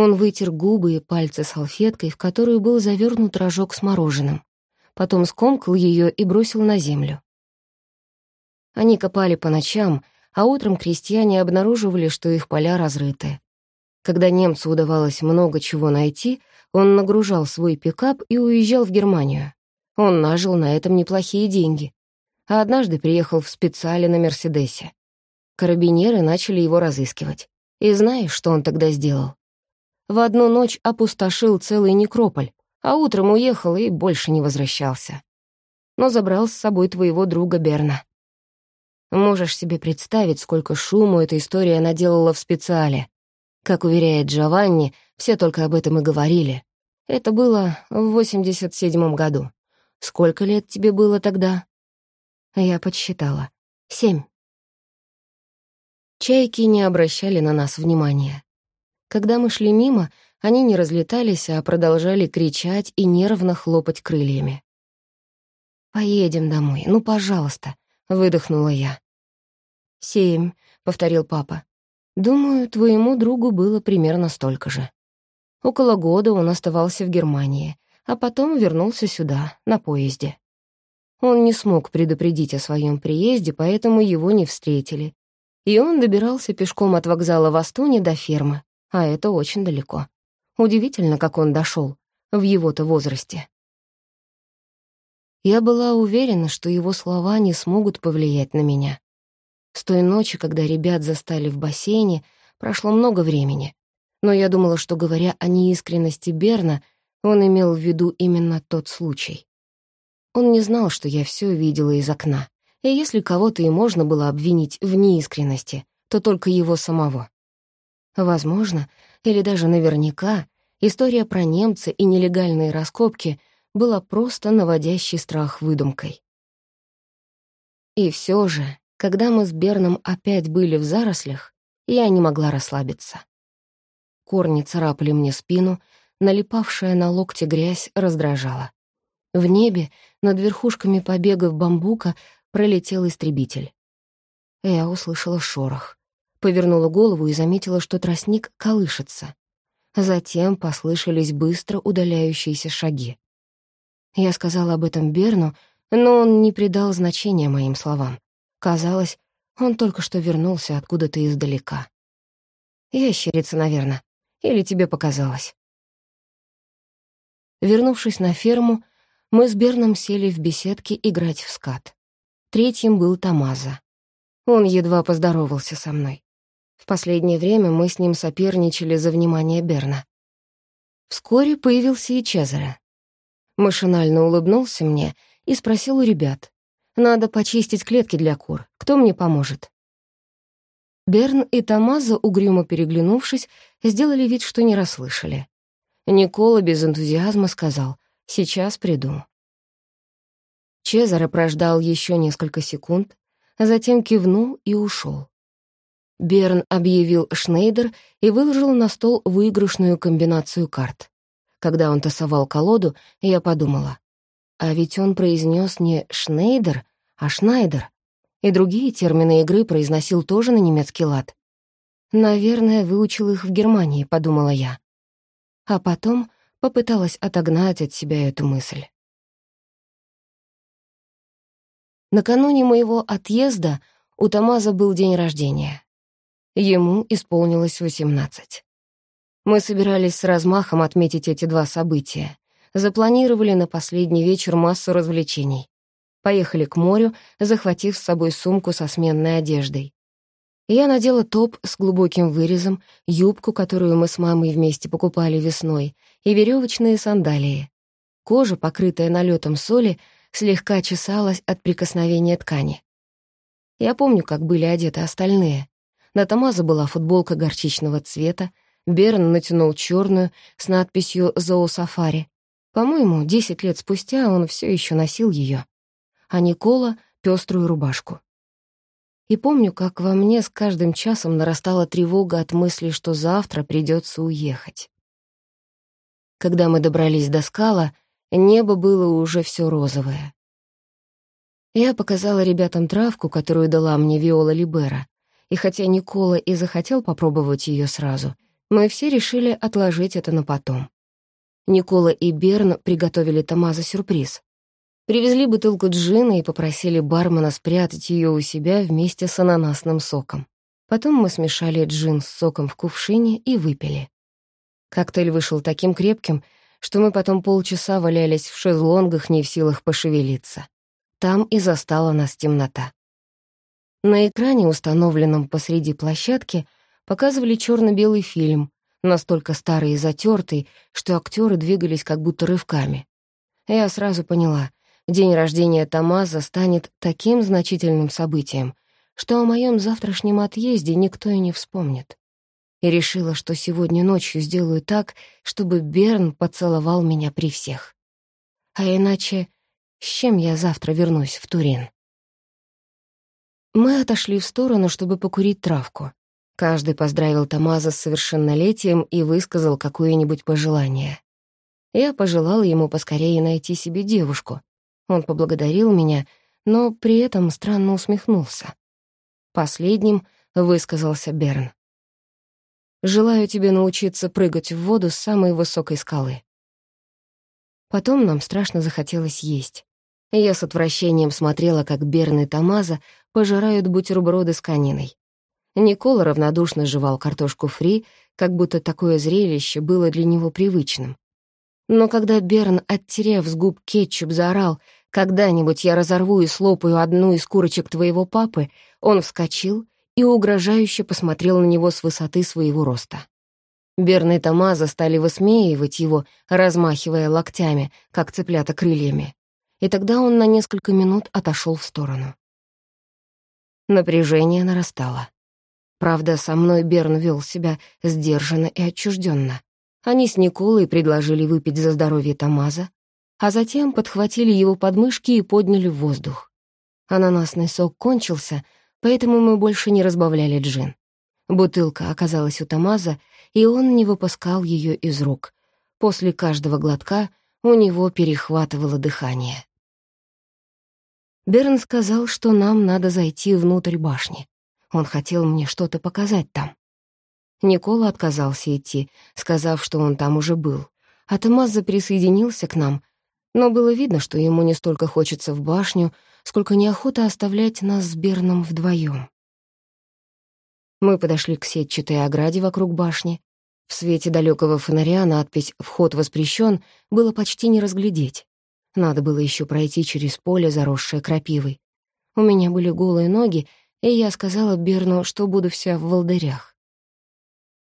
Он вытер губы и пальцы салфеткой, в которую был завернут рожок с мороженым. Потом скомкал ее и бросил на землю. Они копали по ночам, а утром крестьяне обнаруживали, что их поля разрыты. Когда немцу удавалось много чего найти, он нагружал свой пикап и уезжал в Германию. Он нажил на этом неплохие деньги. А однажды приехал в специале на «Мерседесе». Карабинеры начали его разыскивать. И знаешь, что он тогда сделал? В одну ночь опустошил целый некрополь, а утром уехал и больше не возвращался. Но забрал с собой твоего друга Берна. Можешь себе представить, сколько шуму эта история наделала в специале. Как уверяет Джованни, все только об этом и говорили. Это было в 87-м году. Сколько лет тебе было тогда? Я подсчитала. Семь. Чайки не обращали на нас внимания. Когда мы шли мимо, они не разлетались, а продолжали кричать и нервно хлопать крыльями. «Поедем домой, ну, пожалуйста», — выдохнула я. «Семь», — повторил папа. «Думаю, твоему другу было примерно столько же. Около года он оставался в Германии, а потом вернулся сюда, на поезде. Он не смог предупредить о своем приезде, поэтому его не встретили, и он добирался пешком от вокзала в Астуне до фермы, а это очень далеко. Удивительно, как он дошел в его-то возрасте. Я была уверена, что его слова не смогут повлиять на меня. С той ночи, когда ребят застали в бассейне, прошло много времени. Но я думала, что, говоря о неискренности Берна, он имел в виду именно тот случай. Он не знал, что я все видела из окна и если кого-то и можно было обвинить в неискренности, то только его самого. Возможно, или даже наверняка, история про немца и нелегальные раскопки была просто наводящей страх выдумкой. И все же, когда мы с Берном опять были в зарослях, я не могла расслабиться. Корни царапали мне спину, налипавшая на локти грязь раздражала. В небе, над верхушками побегов бамбука, пролетел истребитель. Я услышала шорох, повернула голову и заметила, что тростник колышется. Затем послышались быстро удаляющиеся шаги. Я сказала об этом Берну, но он не придал значения моим словам. Казалось, он только что вернулся откуда-то издалека. Ящерица, наверное. Или тебе показалось? Вернувшись на ферму, мы с Берном сели в беседке играть в скат. Третьим был Тамаза. Он едва поздоровался со мной. В последнее время мы с ним соперничали за внимание Берна. Вскоре появился и Чезаре. Машинально улыбнулся мне и спросил у ребят. «Надо почистить клетки для кур. Кто мне поможет?» Берн и Тамаза, угрюмо переглянувшись, сделали вид, что не расслышали. Никола без энтузиазма сказал «Сейчас приду». Чезаро прождал еще несколько секунд, затем кивнул и ушел. Берн объявил Шнейдер и выложил на стол выигрышную комбинацию карт. Когда он тасовал колоду, я подумала, а ведь он произнес не Шнейдер, а Шнайдер, и другие термины игры произносил тоже на немецкий лад. Наверное, выучил их в Германии, подумала я. А потом попыталась отогнать от себя эту мысль. Накануне моего отъезда у Тамаза был день рождения. Ему исполнилось восемнадцать. Мы собирались с размахом отметить эти два события. Запланировали на последний вечер массу развлечений. Поехали к морю, захватив с собой сумку со сменной одеждой. Я надела топ с глубоким вырезом, юбку, которую мы с мамой вместе покупали весной, и веревочные сандалии. Кожа, покрытая налетом соли, слегка чесалась от прикосновения ткани. Я помню, как были одеты остальные. На Тамаза была футболка горчичного цвета, Берн натянул черную с надписью «Зоосафари». По-моему, десять лет спустя он все еще носил ее, а Никола — пеструю рубашку. И помню, как во мне с каждым часом нарастала тревога от мысли, что завтра придется уехать. Когда мы добрались до скала, Небо было уже все розовое. Я показала ребятам травку, которую дала мне Виола Либера, и хотя Никола и захотел попробовать ее сразу, Мы все решили отложить это на потом. Никола и Берн приготовили Томазо сюрприз. Привезли бутылку джина и попросили бармена спрятать ее у себя вместе с ананасным соком. Потом мы смешали джин с соком в кувшине и выпили. Коктейль вышел таким крепким, что мы потом полчаса валялись в шезлонгах, не в силах пошевелиться. Там и застала нас темнота. На экране, установленном посреди площадки, показывали черно белый фильм, настолько старый и затертый, что актеры двигались как будто рывками. Я сразу поняла, день рождения Тамаза станет таким значительным событием, что о моем завтрашнем отъезде никто и не вспомнит. И решила, что сегодня ночью сделаю так, чтобы Берн поцеловал меня при всех. А иначе с чем я завтра вернусь в Турин? Мы отошли в сторону, чтобы покурить травку. Каждый поздравил Тамаза с совершеннолетием и высказал какое-нибудь пожелание. Я пожелала ему поскорее найти себе девушку. Он поблагодарил меня, но при этом странно усмехнулся. Последним высказался Берн. «Желаю тебе научиться прыгать в воду с самой высокой скалы». Потом нам страшно захотелось есть. Я с отвращением смотрела, как Берн и Тамаза пожирают бутерброды с кониной. Никола равнодушно жевал картошку фри, как будто такое зрелище было для него привычным. Но когда Берн, оттерев с губ кетчуп, заорал «Когда-нибудь я разорву и слопаю одну из курочек твоего папы», он вскочил и угрожающе посмотрел на него с высоты своего роста. Берн и Тамаза стали высмеивать его, размахивая локтями, как цыплята крыльями и тогда он на несколько минут отошел в сторону. Напряжение нарастало. Правда, со мной Берн вел себя сдержанно и отчужденно. Они с Николой предложили выпить за здоровье Тамаза, а затем подхватили его подмышки и подняли в воздух. Ананасный сок кончился, поэтому мы больше не разбавляли джин. Бутылка оказалась у Тамаза, и он не выпускал ее из рук. После каждого глотка у него перехватывало дыхание. Берн сказал, что нам надо зайти внутрь башни. Он хотел мне что-то показать там. Никола отказался идти, сказав, что он там уже был. А Томазо присоединился к нам, но было видно, что ему не столько хочется в башню, сколько неохота оставлять нас с Берном вдвоем. Мы подошли к сетчатой ограде вокруг башни. В свете далекого фонаря надпись «Вход воспрещен» было почти не разглядеть. Надо было еще пройти через поле, заросшее крапивой. У меня были голые ноги, и я сказала Берну, что буду вся в волдырях.